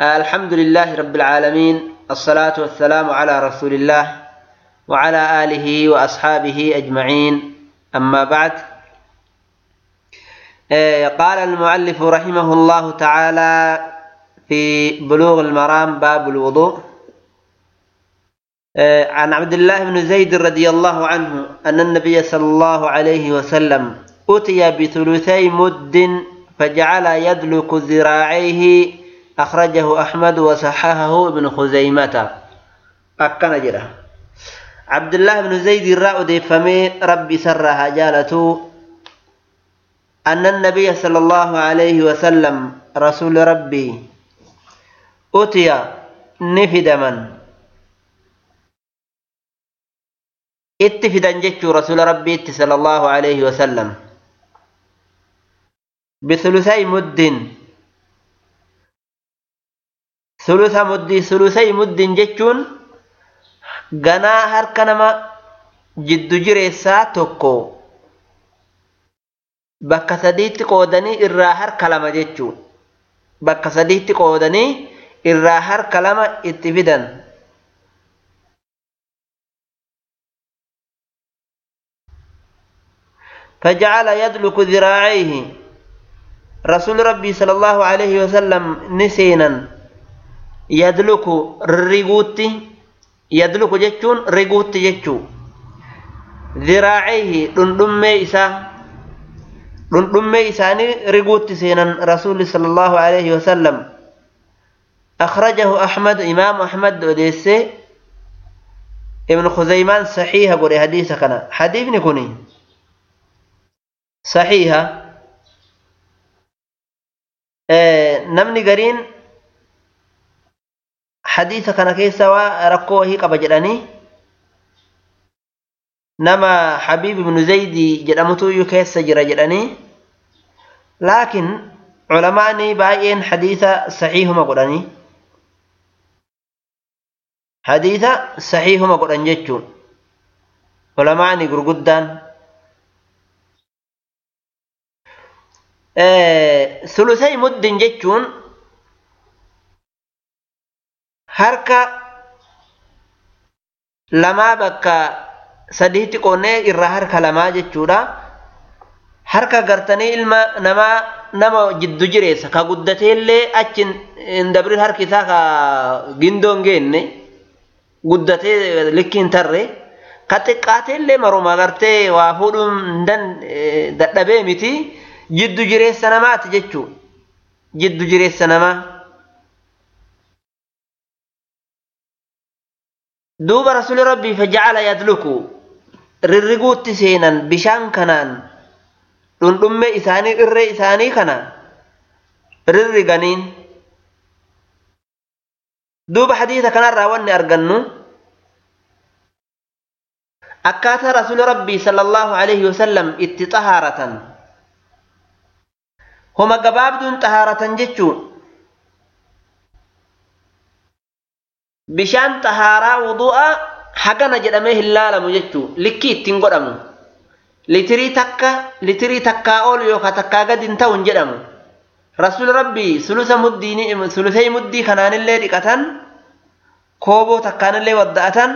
الحمد لله رب العالمين الصلاة والسلام على رسول الله وعلى آله وأصحابه أجمعين أما بعد. قال المؤلف رحمه الله تعالى في بلوغ المرام باب الوضوء. عن عبد الله بن زيد رضي الله عنه أن النبي صلى الله عليه وسلم أتي بثلثي مد فجعل يدلك ذراعيه أخرجه أحمد وصححه ابن خزيمة. أكن جرا. عبد الله بن زيد الرأى فمي ربي سرها جالته أن النبي صلى الله عليه وسلم رسول ربي أتي نفد من؟ اتفدا جتشو رسول ربي صلى الله عليه وسلم. بثلثي مد. ثلث مد ثلثي مد جتشون ganaa harka nama jiddu jireessaa tokko bakka sadiitti qoodanii irraa harka lama jechuu bakka sadiitti qoodanii irraa harka lama itti fidan فجعل يدلك ذراعيه رسول ربي صلى الله عليه وسلم نسينا يدلك jechuun riguutti jechuu diraacihi dhundhummee isaa dhundhummee isaanii riguutti seenan rasuulli sala allahu alayhi wasalam akhrajahu ahmad imaamu ahmad odeesse ibnu khuzeymaan saxiiha godhe hadiisa kana hadiisni kun saxiiha namni gariin rakkoo wahii qaba jedhanii nama habiib ibnu zaydi jedhamutuyyuu keessa jira jedhanii laakiin culamaani baay'een hadiisa saxiihuma godhanii hadiisa saxiihuma godhan jechuun culamaani gurguddaan sulusay muddin jechuun harka lamaa bakka sadiitti qoonnee irraa harka lamaa jechuudha. Harka gartanii ilma namaa nama jiddu jireessa ka guddateellee achi hin dabrin harki isaa ka gindoo hin geenne guddatee likki hin tarre ka xiqqaateellee maruma gartee waa fuudhuun dadhabee miti jiddu jireessa namaati jechuu jiddu jireessa namaa. Duuba rasuli rabbii fajacala yadluku rirriguutti seenan bishaan kanaan dhundhumme isaanii irree isaanii kana rirriganiin duuba hadiisa kanarraa wanni argannu akkaataa rasuli rabbii sala allahu alayhi wasallam itti xahaaratan homa gabaabduun xahaaratan jechuun bishaan xahaaraa wudu'a hagana jedhamee hin laalamu jechuu likkii ittiin godhamu litirii takka litirii takkaa ol yookaan takkaa gadi hin ta'u hin jedhamu rasuul rabbii sulusa muddii sulusee muddii kanaanillee dhiqatan kooboo takkaanillee wadda'atan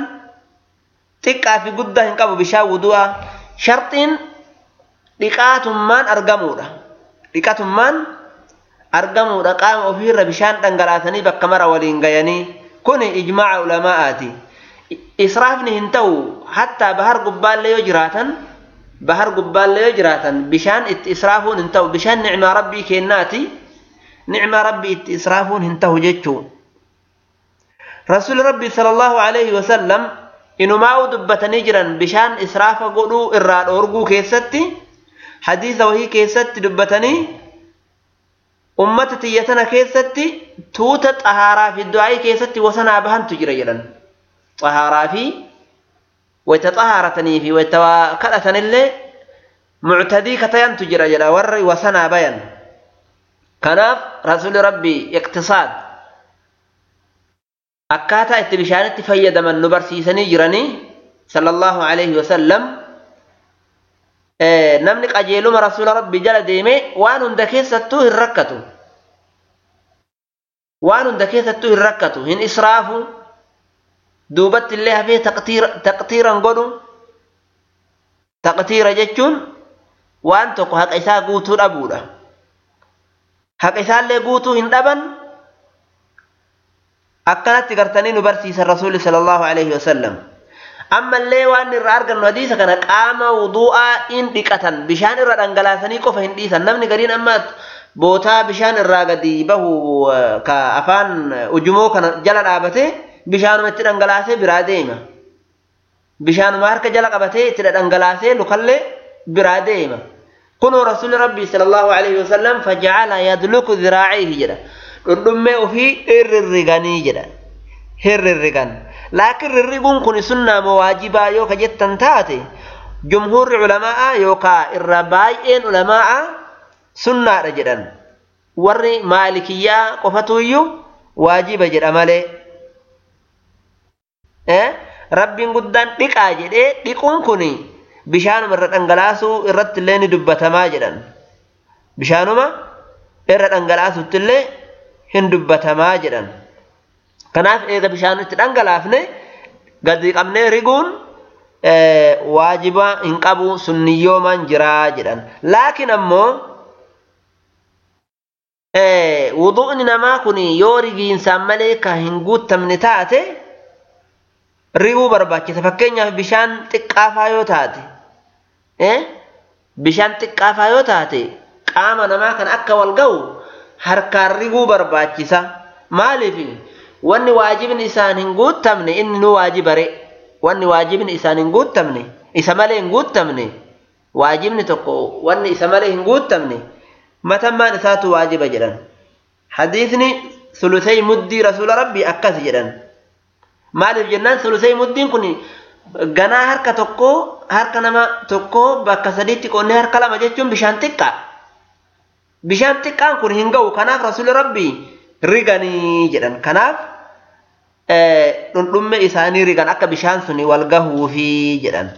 xiqqaa fi guddaa hin qabu bishaan wudu'a sharxiin dhiqaatummaan argamuudha dhiqatummaan argamuudha qaama ofiirra bishaan dhangalaasanii bakka mara waliin gayanii كن إجماع علماء إسرافني انتو حتى بحر قبال ليجراتا بحر قبال ليجراتا بشان إسرافون انتو بشان نعم ربي كيناتي نعم ربي إسرافون انتو جيتو رسول ربي صلى الله عليه وسلم إنو ماو دبت نجرا بشان إسراف قلو إرار أرقو كيستي حديث وهي كيستي دبتني أمتي تيتنا كيستي توتة طهارة في الدعاء كيستي وسنا بهن تجريلا طهارة في ويتطهارة في ويتوكلة اللي معتدي كتين تجريلا ور وسنا بين كناف رسول ربي اقتصاد أكاتا اتبشانت فيد من نبرسي سيسني جراني صلى الله عليه وسلم namni qajeeluma rasuula rabbii jala deeme waan hunda keessattuu hin rakkatu waan hunda keessattuu hin rakkatu hin israafu duubatti illee hafee taqtiiran godhu taqtiira jechuun waan tokko haqa isaa guutuu dhabuudha haqa isaallee guutuu hin dhaban akkanatti gartanii nu barsiisan rasuulli sallallahu alaihi wasallam ammallee waan irraa argannu hadiisa kana qaama wudu'aa in dhiqatan bishaan irra dhangalaasanii qofa hin dhiisan namni gariin amma bootaa bishaan irraa gadi bahu ka afaan ujumoo kana jala dhaabate bishaanuma itti dhangalaasee biraa deema bishaanuma harka jala qabatee itti dhangalaasee lukallee biraa deema kunoo rasuulli rabbii sallallahu alaihi wasallam fajacala yadluku dhiraacihi jedha dhundhummee ofii hirrirriganii jedha hirrirrigan laakiin rirriguun kun sunnaa moo waajibaa yoo ka jettan taate jumhuurri ulamaa'a yookaa irra baay'een ulamaa'a sunnaadha jedhan warri maalikiyyaa qofatuyyuu waajiba jedha malee rabbiin guddaan dhiqaa jedhee dhiquun kun bishaanuma irra dhangalaasuu irratti illee ni dubbatamaa jedhan bishaanuma irra dhangalaasuutti illee hin dubbatamaa jedhan kanaaf eega bishaan itti dhangalaafne gadi qabnee riguun waajiba hin qabu sunniyyoomaan jiraa jedhan laakiin ammoo wudu'ni namaa kun yoo rigiinsaan malee ka hin guuttamne taate riguu barbaachisa fakkeenyaaf bishaan xiqqaafaa yoo taate bishaan xiqqaafaa yoo taate qaama namaa kan akka wal ga'u harkaan riguu barbaachisa maaliif wanni waajibni isaan hin guuttamne inni nu waajibare wanni waajibni isaan hin guuttamne isa malee hin guuttamne waajibni tokko wanni isa malee hin guuttamne matammaan isaatu waajiba jedhan hadiisni sulusay muddii rasuula rabbii akkas jedhan maaliif jennaan sulusay muddiin kun ganaa harka tokko harka nama tokko bakka sadiitti qoonnee harka lama jechuun bishaan xiqqaa bishaan xiqqaan kun hin ga'u kanaaf rasuula rabbii riganii jedhan. Kanaaf dhundhumme isaanii rigan akka bishaan suni wal gahuufi jedhan.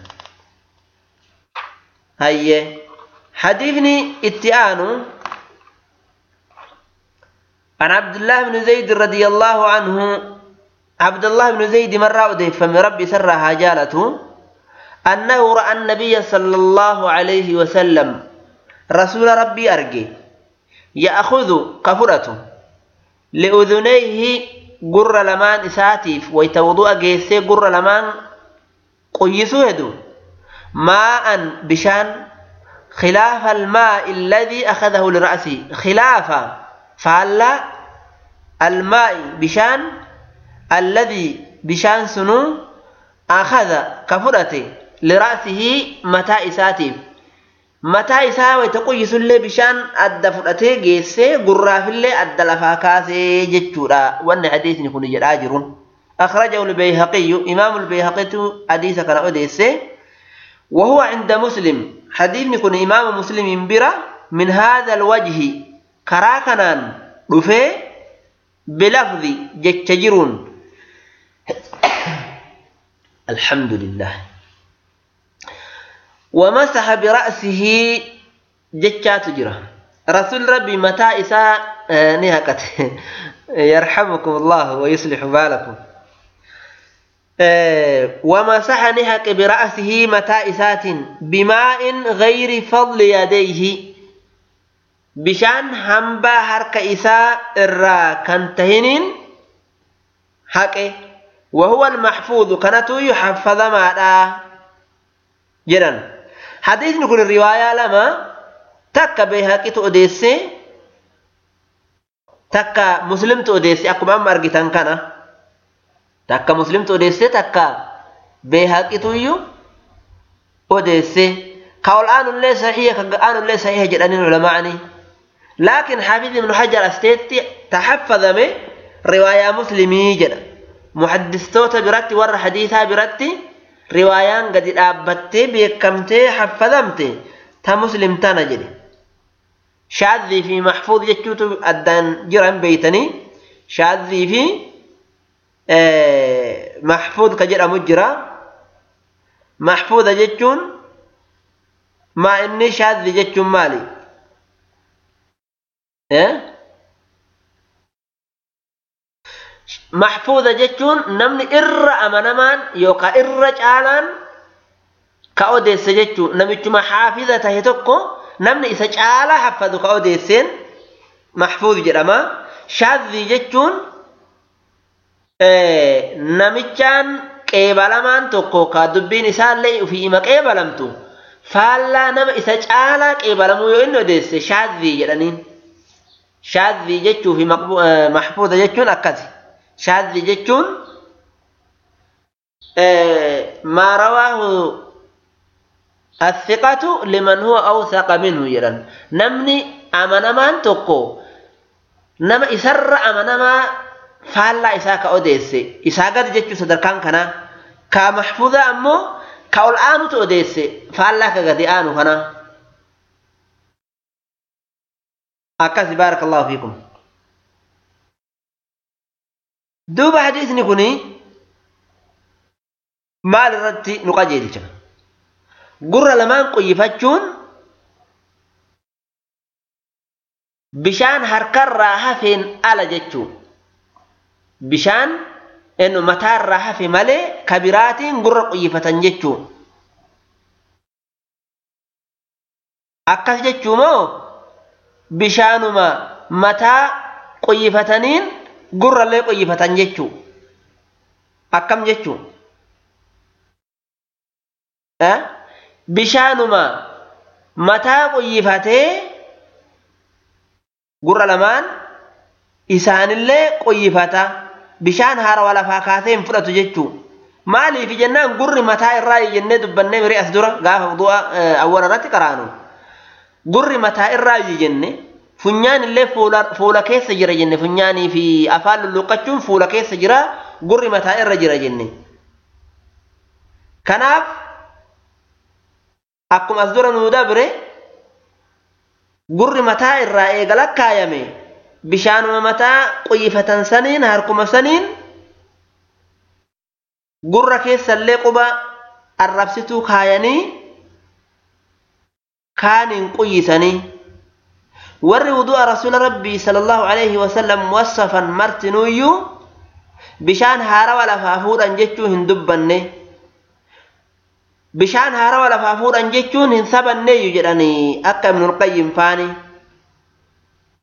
Hayye. Hadiifni itti aanu عن عبد الله بن زيد رضي الله عبد الله بن زيد مرة أديف من ربي سرها جالته أنه رأى النبي صلى الله عليه وسلم رسول ربي أرجي يأخذ كفرته لأذنيه قر لمان إساتيف ويتوضؤ جيسي قر لمان قيسو هدو ماء بشان خلاف الماء الذي أخذه لرأسه خلاف فعلا الماء بشان الذي بشان سنو أخذ كفرته لرأسه متى إساتيف. Mataa isaa wayita qoyyisullee bishaan adda fudhatee geessee gurraafillee adda lafaa kaasee jechuudha wanni hadiisni kun jedhaa jiru akhrajahu lbayhaqiyyu imaamu lbayhaqitu hadiisa kana odeesse وهو عند مسلم حديث كن إمام مسلم برا من هذا الوجه كراكنان رفي بلفظ جتجرون الحمد لله ومسح برأسه جتشات جرا رسول ربي متى إساء نهكت. يرحمكم الله ويصلح بالكم. ومسح نهك برأسه متى إسات بماء غير فضل يديه. بشان همبا هرك إساء الرا كنتهنين حقه وهو المحفوظ كانت يحفظ ما جدا حديث نقول الرواية لما تكا بيهاكي تؤديسي تكا مسلم تؤديسي. أكو ما أرجتان كان تكا مسلم تؤديسي تكا بيهاكي تؤيو أوديسي قول آن الله صحيح آن الله صحيح جدًا العلماء. لكن حافظ ابن حجر استيتي تحفظ من رواية مسلمي جدا. محدث توتا برتي ور حديثها برتي riwaayaan gadi dhaabbattee beekamtee haffadamte ta muslim tana jedhe shaadhii fi maxfuud jechuutu addaan jiran beeytanii shaadhii fi maxfuud ka jedhamu jira maxfuuda jechuun maa inni shaadhii jechuun maali irra amanamaan yookaan irra caalaan ka odeesse jechuun namichuma xaafiza tahe tokko namni isa caalaa haffadu ka odeesseen maxfuuz jedhama shaadhii jechuun namichaan qeebalamaan tokko ka dubbiin isaallee ufiima qeebalamtu faallaa nama isa caalaa qeebalamuu yoo inni odeesse shaadhii jedhaniin shaadhii jechuu fi maxfuuza jechuun akkasi liman huwa awthaqa minhu jedhan namni amanamaan tokko nama isarra amanamaa faallaa isaa ka odeesse isaa gadi jechuu sadarkaan kanaa ka maxfuuza ammoo ka ol aanutu odeesse faallaa ka gadi aanu kanaa akkasi baaraka allahu fiikum duuba hadiisni kuni maal irratti nu qajeelcha gurra lamaan quyyifachuun bishaan harkarraa hafeen ala jechuu bishaan enu mataarraa hafe malee ka biraatiin gurra quyyifatan jechuu akkas jechuu moo bishaanuma mataa quyyifataniin gurrallee quyyifatan jechuu? Akkam jechuu? Bishaanuma mataa quyyifatee gurra lamaan isaanillee quyyifata bishaan haarawaa lafaa kaasee hin fudhatu jechuu. Maaliif jennaan gurri mataa irraa jennee dubbannee mirii as dura gaafa wudu'a awwala irratti qaraanu? Gurri mataa irraa jenne funyaan illee fuula keessa jira jenne. Funyaanii fi afaan lulluqqachuun fuula keessa jira gurri mataa irra jira jenne. Kanaaf akkuma as dura nuu dabre gurri mataa irraa eegala kaayame bishaanuma mataa quyyifatan saniin harkuma saniin gurra keessallee quba arrabsituu kaayanii kaaniin quyyisanii ور وضوء رسول ربي صلى الله عليه وسلم وصفا مرتنوي بشان هارا ولا فافور انجتو هندبنه بشان هارا ولا فافور انجتو هنثبنه يجراني اقا من القيم فاني.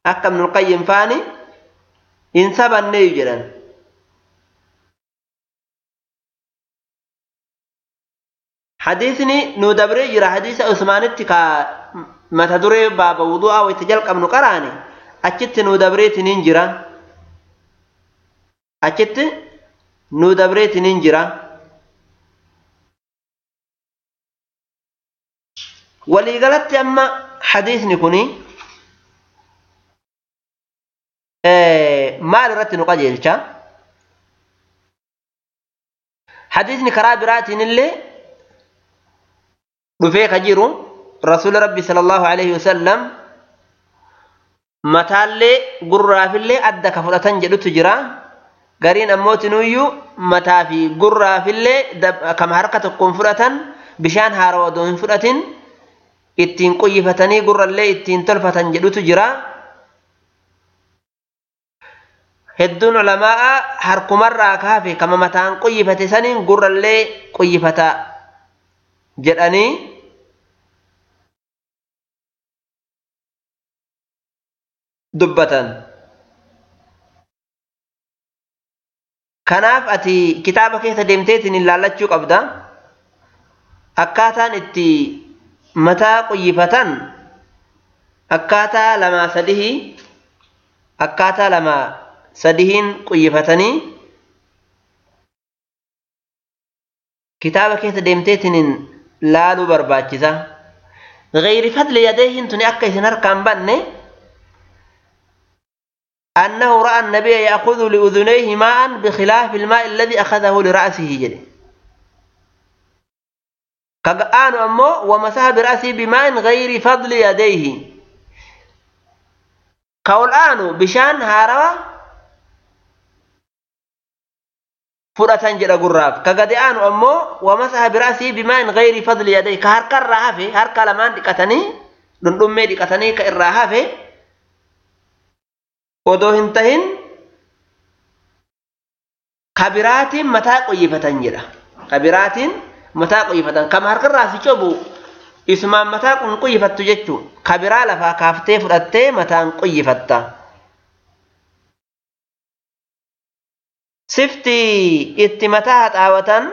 اقا من القيم فاني. هنثبنه يجران حديثني نودبري يرى حديث عثمان التكار mata duree baaba wudu'aa wayta jalqabnu qaraane achitti nu dabreetiniin jira achitti nu dabreetiniin jira waliigalatti amma hadiisni kuni maal irratti nu qajeelcha hadiisni karaa biraatiin illee dhufee ka jiru rasuula rabbi sallallahu alaihi wasallam mataallee gurraafillee adda ka fudhatan jedhutu jira gariin ammootinuyyuu mataa fi gurraafillee kama harka tokkoon fudhatan bishaan haarawa odoo hin fudhatin ittiin quyyifatanii gurrallee ittiin tolfatan jedhutu jira hedduun ulamaa harkumarraa kaafe kama mataan quyyifate saniin gurrallee quyyifata jedhanii dubbatan kanaaf ati kitaaba keessa deemteetiin ilaallachuu qabda akkaataan itti mataa quyyifatan akkaataa lamaa sadihii akkaataa lamaa sadihiin quyyifatanii kitaaba keessa deemteetiin laaluu barbaachisa غير فضل يديه تني أكا يسنر كان بني أنه رأى النبي يأخذ لأذنيه ماء بخلاف الماء الذي أخذه لرأسه جلي كقآن أمه ومسه برأسه بماء غير فضل يديه. قول آنه بشان هاروا فرأة جل قراب. كقد آنه أمه ومسه برأسه بماء غير فضل يديه. كهر كالرهافي هر كالمان دي قتني دون أمي دي قتني كالرهافي odoo hin tahin kabiraatiin mataa qoyyifatan jedha kabiraatiin mataa qoyyifatan kama harkarraa si cobu isumaan mataa kun qoyyifattu jechuu kabiraa lafaa kaaftee fudhattee mataan qoyyifatta sifti itti mataa haxaawatan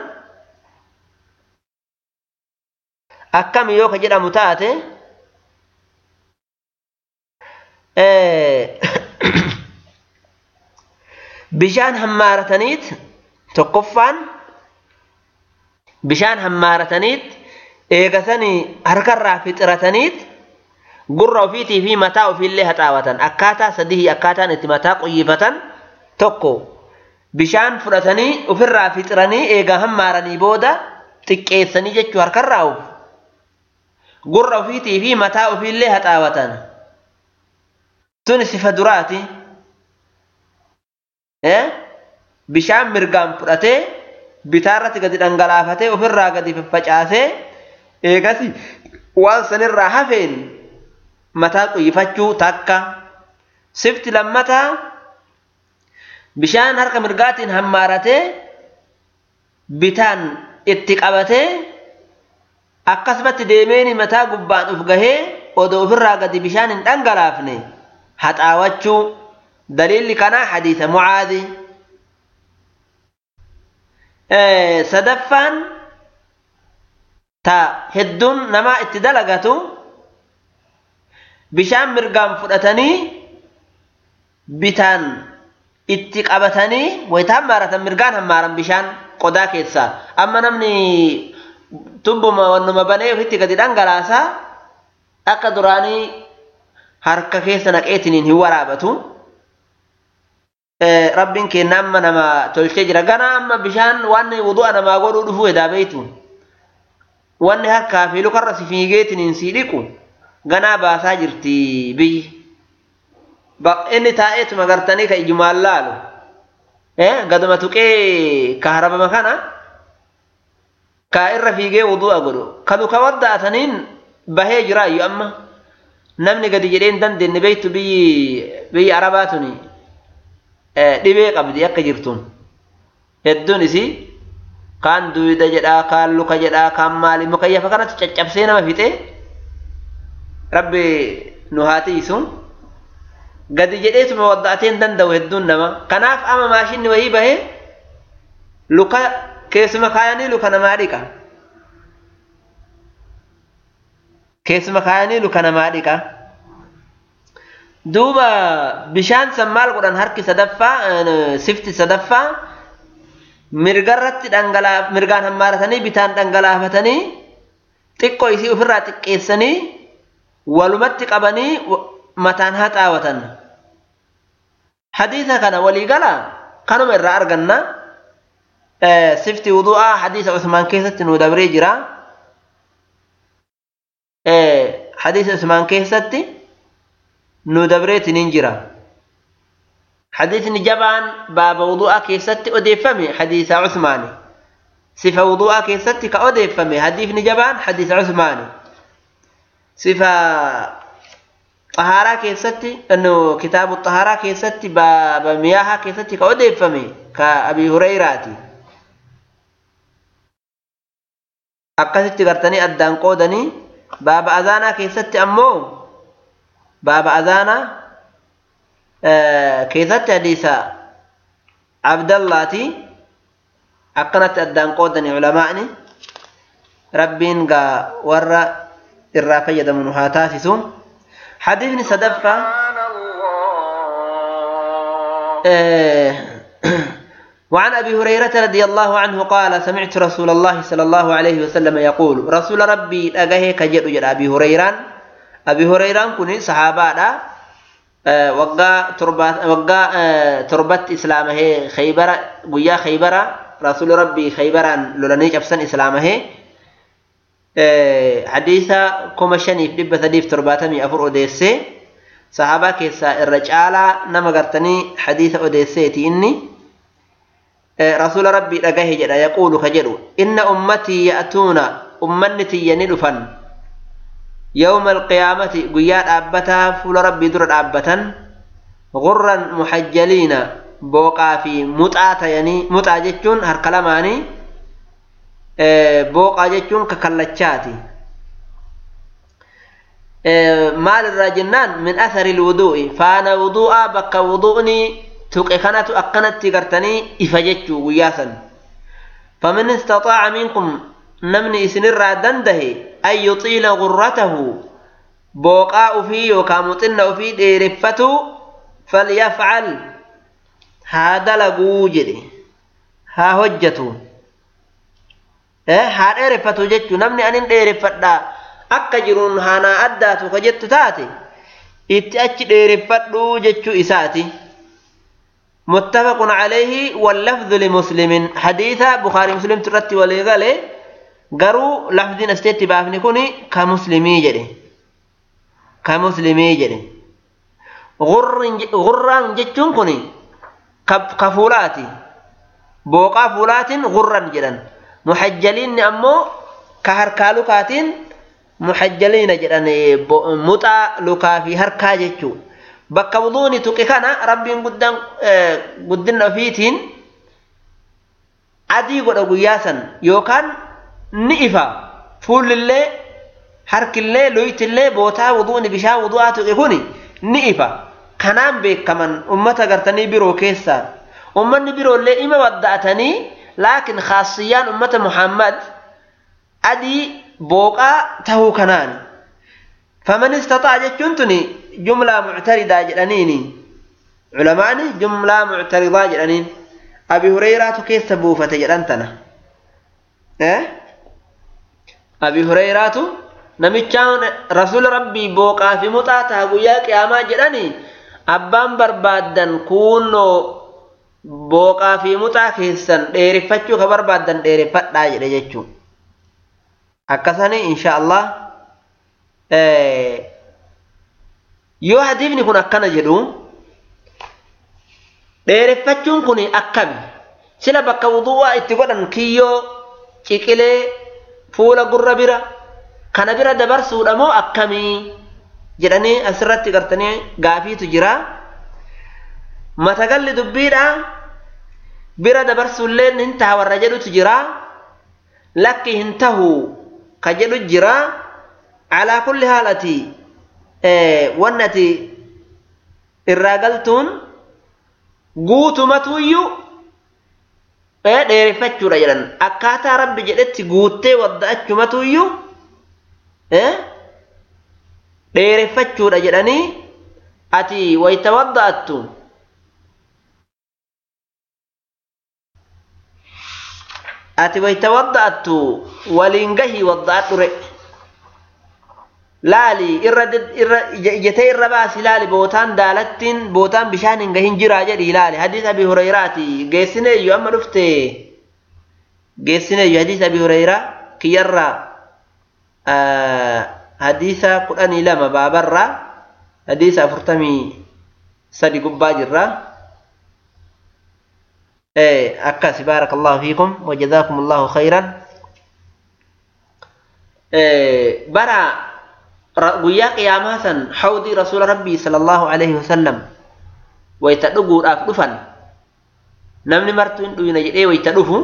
akkami yoo ka jedhamu taate bishaan hammaarataniit tokkoffaan bishaan hammaarataniit eegasanii harkarraa fixirataniit gurra ofiitii fi mataa ofiillee haxaawatan akkaataa sadii akkaataan itti mataa qoyyifatan tokko bishaan fudhatanii ofirraa fixiranii eega hammaaranii booda xiqqeessanii jechuu harkarraa uf gurra ofiitii fi mataa ofiillee haxaawatan tun sifa duraati bishaan mirgaan fudhatee bitaarratti gadi dhangalaafatee ofirraa gadi faffacaasee eegasi waan sanirraa hafeen mataa qoyyifachuu takka. Sifti lammataa bishaan harka mirgaatiin hammaaratee bitaan itti qabatee akkasumatti deemeeni mataa gubbaan uf gahee odoo ofirraa gadi bishaan hin dhangalaafne haxaawachuu daliilli kanaa hadiisa mucaadi sadaffaan ta hedduun namaa itti dalagatu bishaan mirgaan fudhatanii bitaan itti qabatanii wayita hammaaratan mirgaan hammaaran bishaan qodaa keessaa amma namni tubbuma wannuma banee ofitti gadi dhangalaasaa akka duraanii harka keessa naqeetiniin hin waraabatu rabbiin kenna amma nama tolchee jira. Gana amma bishaan wanni wudu'a namaa godhuu dhufuu edaa beeytu wanni harkaa fi lukarra si fiigeetiniin si dhiqu ganaa baasaa jirti biyyi inni taa'eetuma gartanii ka ijumaan laalu gaduma tuqee ka harabama kana ka irra fiigee wudu'a godhu ka duka wadda'ataniin bahee jiraayyu amma. Namni gadi jedhee hin dandeenye biyyi biyyi arabaa tuni dhibee qabdi akka jirtuun hedduun isii kaan duyda jedhaa kaan luka jedhaa kaan maali mukayyafa kanatti caccabsee nama fixee rabbi nu haa tiisu gadi jedheetuma wadda'atee hin danda'u hedduun nama kanaaf ama maashinni wayii bahee luka keessuma kaayanii luka namaa dhiqa keessuma kaayanii luka namaa dhiqa duuba bishaan san maal godhan harki sadaffaa sifti sadaffaa mirgarratti dhangalaa mirgaan hammaaratanii bitaan dhangalaafatanii xiqqoo isii ofirraa xiqqeessanii walumatti qabanii mataan haxaawatan hadiisa kana waliigala kanuma irraa arganna sifti wudu'aa hadiisa usmaan keessatti nu dabree jira hadiisa usmaan keessatti ندبرت نينجرا حديث نجبان باب وضوءك يستي أديفمي حديث عثماني. سفى وضوءك يستي كأديفمي حديث نجبان حديث عثماني. سفى طهارك يستي أنه كتاب الطهارك يستي باب مياهك يستي كأديفمي كأبي هريراتي أقصد تقرتني ادانقودني باب أذانك يستي أمو. باب أذانا آه، كيف تحديث عبد الله تي؟ أقنت أدان قودني علماءني. ربين قا ورى الرافة يدمون هاتاتي ثم حديثني صدفة آه، وعن أبي هريرة رضي الله عنه قال سمعت رسول الله صلى الله عليه وسلم يقول رسول ربي أجهك جل جل أبي هريران. كوني صحابة وقا تربات وقا تربت إسلامه خيبر ويا خيبر رسول ربي خيبرا لولني جبسن إسلامه hadiisa kuma shaniif dhibba sadiif torbaatamii afur odeessee sahaabaa keessaa irra caalaa nama gartanii hadiisa odeesseeti inni rasuula rabbii dhagahe jedha yaquulu ka jedhu inna ummatii ya'tuuna ummanni tiyya ni dhufan يوم القيامة قيان أبتا فول رب در أبتا غرا محجلين بوقا في متعة يعني متعة جتون هر كلاماني آه، بوقا جتون ككلتشاتي. آه، مال الرجنان من أثر الوضوء. فأنا وضوء بك وضوءني تقيقنا تؤقنا تقرتني إفجتشو قياسا. فمن استطاع منكم namni isinirraa dandahe an yuxiila gurratahu booqaa ufii yookaan muxinna ufii dheereffatu falyafcal haa dalaguu jedhe haa hojjatu haa dheereffatu jechuu namni anin dheereffadhaa akka jiruun haanaa addaatu ka jettu taate itti achi dheereffadhuu jechuu isaati متفق عليه واللفظ لمسلم حديث بخاري مسلم ترتي garuu lafdiin asiteetti baafni kuni ka muslimii jedhe. Ka muslimii jedhe. Gurraan jechuun kuni ka fuulaati. Booqaa fuulaatiin gurran jedhan. Muhajjaliinni ammoo ka harkaa lukaatiin muhajjaliina jedhan muxaa lukaa fi harkaa jechuu. Bakka buduuni tuqi kana rabbiin e, guddina ofiitiin adii godha guyyaa san yookaan نئفا. فول الله حرك الله لويت الله بوتا وضوني بشا وضواتو غيكوني نئفا. قنام بيك كمان. أمتا قرتني برو كيسا أمان برو اللي إما ودأتني لكن خاصيا أمتا محمد أدي بوكا تهو كنان. فمن استطاع جنتني جملة معترضة جلنيني. علماني جملة معترضة جلانين أبي هريرة كيسا بوفة جلنتنا. إيه؟ هريرة نمتشان رسول ربي بوقا في مطاتا قويا قياما جداني أبان بربادن كونو بوقا في مطا كيسن ديرفتشو كبربادن ديرفت لا جدجتشو أكسني إن شاء الله إيه yoo hadiifni kun akkana jedhu dheereffachuun kun akkami? Sila bakka wudu'aa itti godhan kiyyoo ciqilee fuula gurra bira kana bira dabarsuudha moo akkamii jedhanii asirratti gartanii gaafiitu jira matagalli dubbiidha bira dabarsuullee hin taha warra jedhutu jira lakki hin tahu ka jedhu jira alaa kulli haalati wanni ati irraa galtuun guutumatuyyuu dheereffachuudha jedhan akkaataa rabbi jedhetti guuttee wadda'achumatuyyuu dheereffachuudha jedhanii ati wayta wadda'attu ati wayta wadda'attu waliin gahii wadda'adhure laali irra ijatee irra baasi laali bootaan daalattiin bootaan bishaan hin gahin jiraa jedhi laali hadiis abi hurayraati geessineeyyu amma dhufte geessineeyyu hadiis abi hurayraa kiyyarra hadiisa kudhanii lama baabarra hadiisa afurtamii sadi gubbaa jirra akkas baaraka allahu fiikum wajazaakum allahu khayran bara san hawdii rasuula rabbii sala allahu alaihi wasallam wayta dhuguudhaaf dhufan namni martu hin dhuyna jedhee wayta dhufu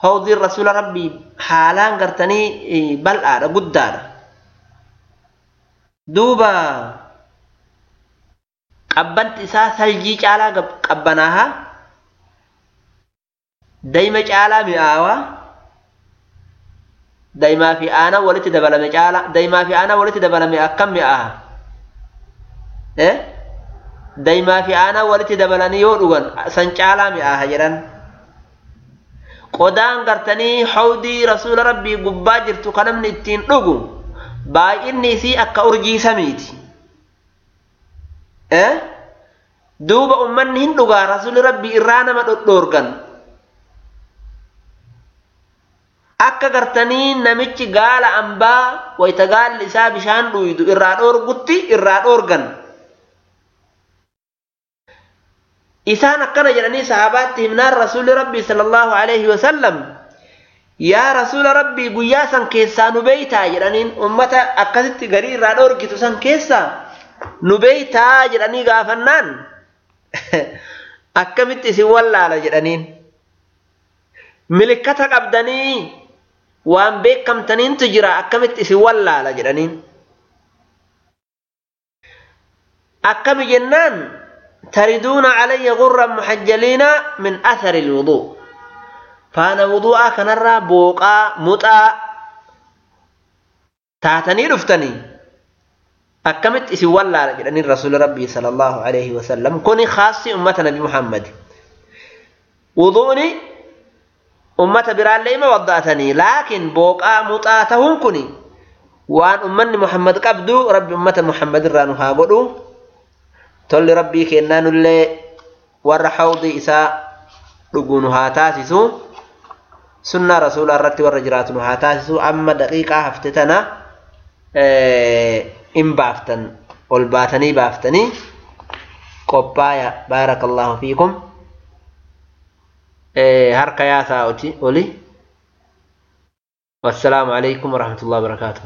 hawdiin rasuula rabbii haalaan gartanii bal'aadha guddaadha duuba qabbanti isaa saljii caalaa qabbanaaha dayma caalaa mi'aawaa daymaa fi aanaa walitti dabalame caala daymaa fi aanaa walitti dabalame akkam mi'aaha daymaa fi aanaa walitti dabalanii yoo dhugan san caalaa mi'aaha jedhan qodaan gartanii hawdii rasuula rabbii gubbaa jirtu kan namni ittiin dhugu baay'inni isii akka urjii samiiti duuba ummanni hin dhugaa rasuuli rabbii irraa nama dhodhoorgan akka gartanii namichi gaala ambaa wayta gaalli isaa bishaan dhuydu irraa dhoorgutti irraa dhoorgan isaan akkana jedhanii sahabaatti himnaan rasuuli rabbii sala allahu alaihi wasallam yaa rasuula rabbii guyyaa san keessaa nu beeytaa jedhaniin ummata akkasitti garii irraa dhoorgitu san keessaa nu beeytaa jedhanii gaafannaan akkamitti isin wallaala jedhaniin milikkata qabdanii waan beekamtaniintu jira akkamitti isin wallaala jedhaniin akkami jennaan tariduuna calayya gurran muxajjaliina min athari ilwuduu faana wudu'aa kanarraa booqaa muxaa taatanii dhuftanii akkamitti isin wallaala jedhaniin rasuuli rabbii sala allahu alayhi wasallam kuni khaassi ummata nabi muhammad wudu'ni أمت برال ليما وضعتني لكن بوقع مطاتهم كني وان أمني محمد قبدو رب أمت محمد رانو قدو تل ربي كنان اللي ورحوض إساء رقونها تاسسو سنة رسول الرد ورجراتنها تاسسو أما دقيقة هفتتنا إن بافتن والباتني بافتني قبايا بارك الله فيكم هر أولي والسلام عليكم ورحمة الله وبركاته